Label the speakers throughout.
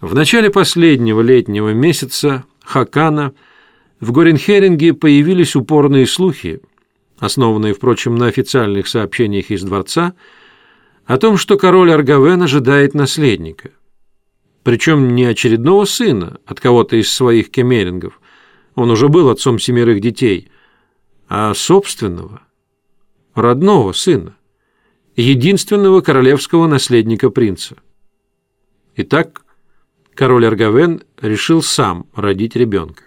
Speaker 1: В начале последнего летнего месяца Хакана в Горенхеринге появились упорные слухи, основанные, впрочем, на официальных сообщениях из дворца, о том, что король Аргавен ожидает наследника. Причем не очередного сына от кого-то из своих кемерингов, он уже был отцом семерых детей, а собственного, родного сына, единственного королевского наследника принца. Итак, король Аргавен решил сам родить ребенка.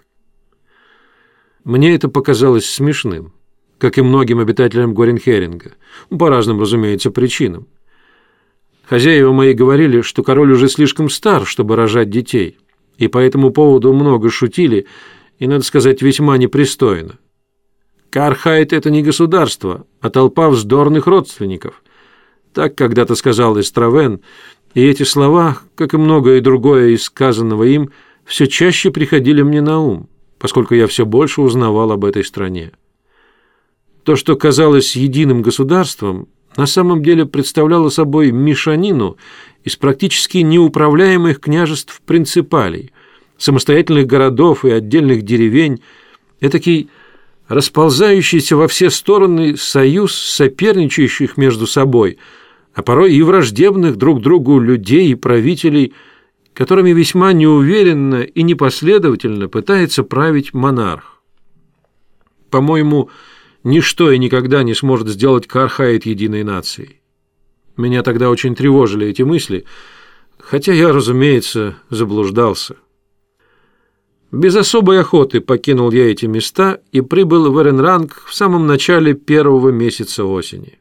Speaker 1: Мне это показалось смешным, как и многим обитателям Горенхеринга, по разным, разумеется, причинам. Хозяева мои говорили, что король уже слишком стар, чтобы рожать детей, и по этому поводу много шутили, и, надо сказать, весьма непристойно. Кархайт – это не государство, а толпа вздорных родственников. Так когда-то сказал Эстравен, и эти слова, как и многое другое из сказанного им, все чаще приходили мне на ум, поскольку я все больше узнавал об этой стране. То, что казалось единым государством, на самом деле представляла собой мешанину из практически неуправляемых княжеств-принципалей, самостоятельных городов и отдельных деревень, этакий расползающийся во все стороны союз соперничающих между собой, а порой и враждебных друг другу людей и правителей, которыми весьма неуверенно и непоследовательно пытается править монарх. По-моему, Ничто и никогда не сможет сделать Кархайт единой нацией. Меня тогда очень тревожили эти мысли, хотя я, разумеется, заблуждался. Без особой охоты покинул я эти места и прибыл в Эренранг в самом начале первого месяца осени.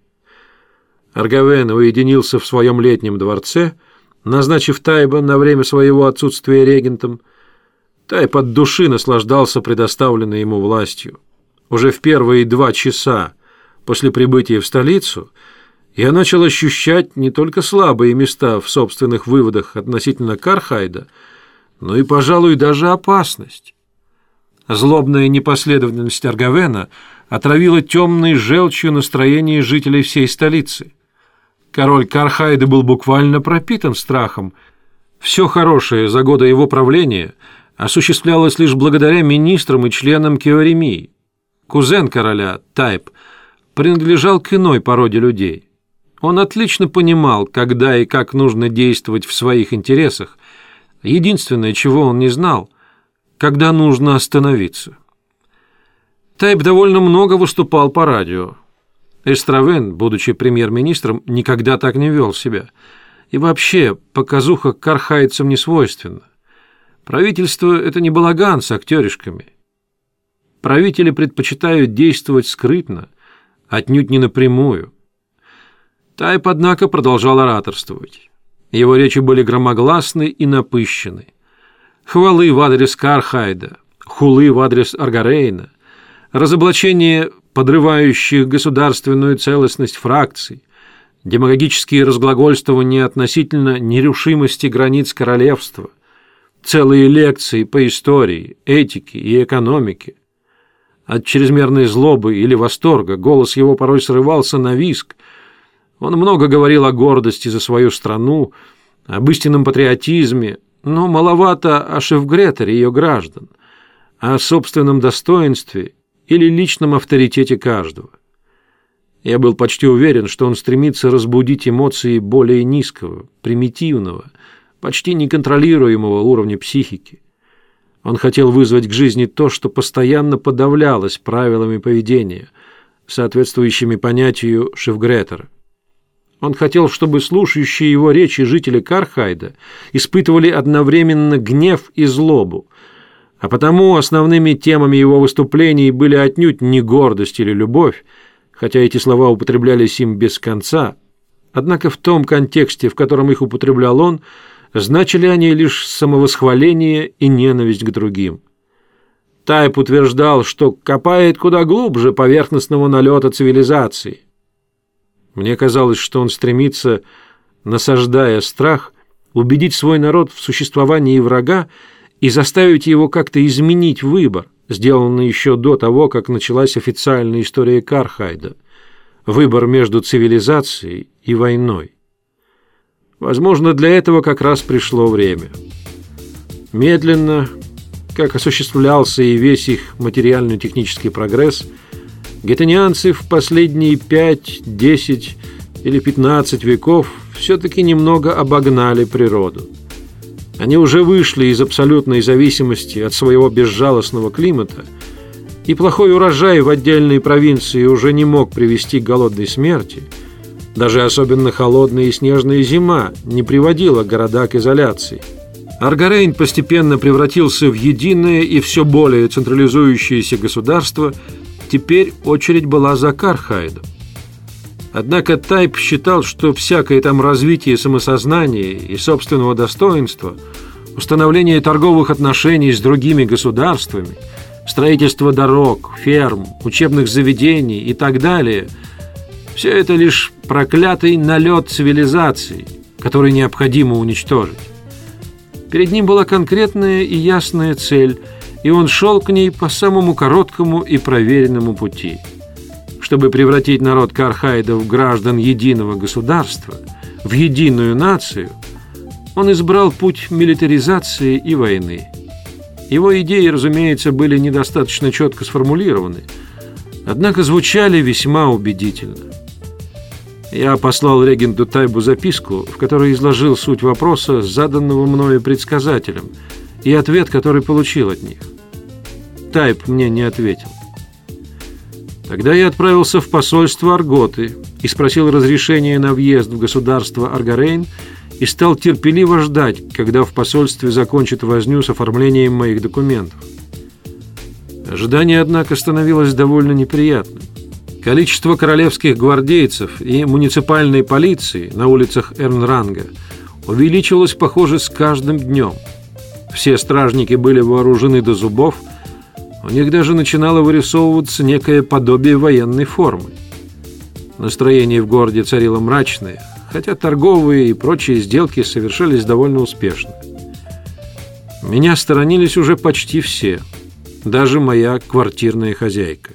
Speaker 1: Аргавен уединился в своем летнем дворце, назначив Тайба на время своего отсутствия регентом. Тайб от души наслаждался предоставленной ему властью. Уже в первые два часа после прибытия в столицу я начал ощущать не только слабые места в собственных выводах относительно Кархайда, но и, пожалуй, даже опасность. Злобная непоследовательность Аргавена отравила темной желчью настроение жителей всей столицы. Король Кархайда был буквально пропитан страхом. Все хорошее за годы его правления осуществлялось лишь благодаря министрам и членам Кеоремии. Кузен короля, Тайп, принадлежал к иной породе людей. Он отлично понимал, когда и как нужно действовать в своих интересах. Единственное, чего он не знал, когда нужно остановиться. Тайп довольно много выступал по радио. Эстравен, будучи премьер-министром, никогда так не вел себя. И вообще, показуха кархайцам не свойственна. Правительство – это не балаган с актеришками. Правители предпочитают действовать скрытно, отнюдь не напрямую. Тайп, однако, продолжал ораторствовать. Его речи были громогласны и напыщены. Хвалы в адрес Кархайда, хулы в адрес Аргарейна, разоблачение подрывающих государственную целостность фракций, демагогические разглагольствования относительно нерушимости границ королевства, целые лекции по истории, этике и экономике, от чрезмерной злобы или восторга голос его порой срывался на виск. Он много говорил о гордости за свою страну, об истинном патриотизме, но маловато о Шефгретере ее граждан, о собственном достоинстве или личном авторитете каждого. Я был почти уверен, что он стремится разбудить эмоции более низкого, примитивного, почти неконтролируемого уровня психики. Он хотел вызвать к жизни то, что постоянно подавлялось правилами поведения, соответствующими понятию Шевгретера. Он хотел, чтобы слушающие его речи жители Кархайда испытывали одновременно гнев и злобу, а потому основными темами его выступлений были отнюдь не гордость или любовь, хотя эти слова употреблялись им без конца, однако в том контексте, в котором их употреблял он – значили они лишь самовосхваление и ненависть к другим. Тайп утверждал, что копает куда глубже поверхностного налета цивилизации. Мне казалось, что он стремится, насаждая страх, убедить свой народ в существовании врага и заставить его как-то изменить выбор, сделанный еще до того, как началась официальная история Кархайда, выбор между цивилизацией и войной. Возможно, для этого как раз пришло время. Медленно, как осуществлялся и весь их материально-технический прогресс, гетанианцы в последние 5, 10 или 15 веков все-таки немного обогнали природу. Они уже вышли из абсолютной зависимости от своего безжалостного климата, и плохой урожай в отдельной провинции уже не мог привести к голодной смерти. Даже особенно холодная и снежная зима не приводила города к изоляции. Аргарейн постепенно превратился в единое и все более централизующееся государство. Теперь очередь была за Кархайдом. Однако Тайп считал, что всякое там развитие самосознания и собственного достоинства, установление торговых отношений с другими государствами, строительство дорог, ферм, учебных заведений и так далее – все это лишь проклятый налет цивилизации, который необходимо уничтожить. Перед ним была конкретная и ясная цель, и он шел к ней по самому короткому и проверенному пути – чтобы превратить народ Кархайда в граждан единого государства, в единую нацию, он избрал путь милитаризации и войны. Его идеи, разумеется, были недостаточно четко сформулированы, однако звучали весьма убедительно. Я послал регенту Тайбу записку, в которой изложил суть вопроса, заданного мною предсказателем, и ответ, который получил от них. Тайб мне не ответил. Тогда я отправился в посольство Арготы и спросил разрешения на въезд в государство Аргарейн и стал терпеливо ждать, когда в посольстве закончат возню с оформлением моих документов. Ожидание, однако, становилось довольно неприятным. Количество королевских гвардейцев и муниципальной полиции на улицах Эрнранга увеличилось, похоже, с каждым днем. Все стражники были вооружены до зубов – у них даже начинало вырисовываться некое подобие военной формы. Настроение в городе царило мрачное, хотя торговые и прочие сделки совершались довольно успешно. Меня сторонились уже почти все, даже моя квартирная хозяйка.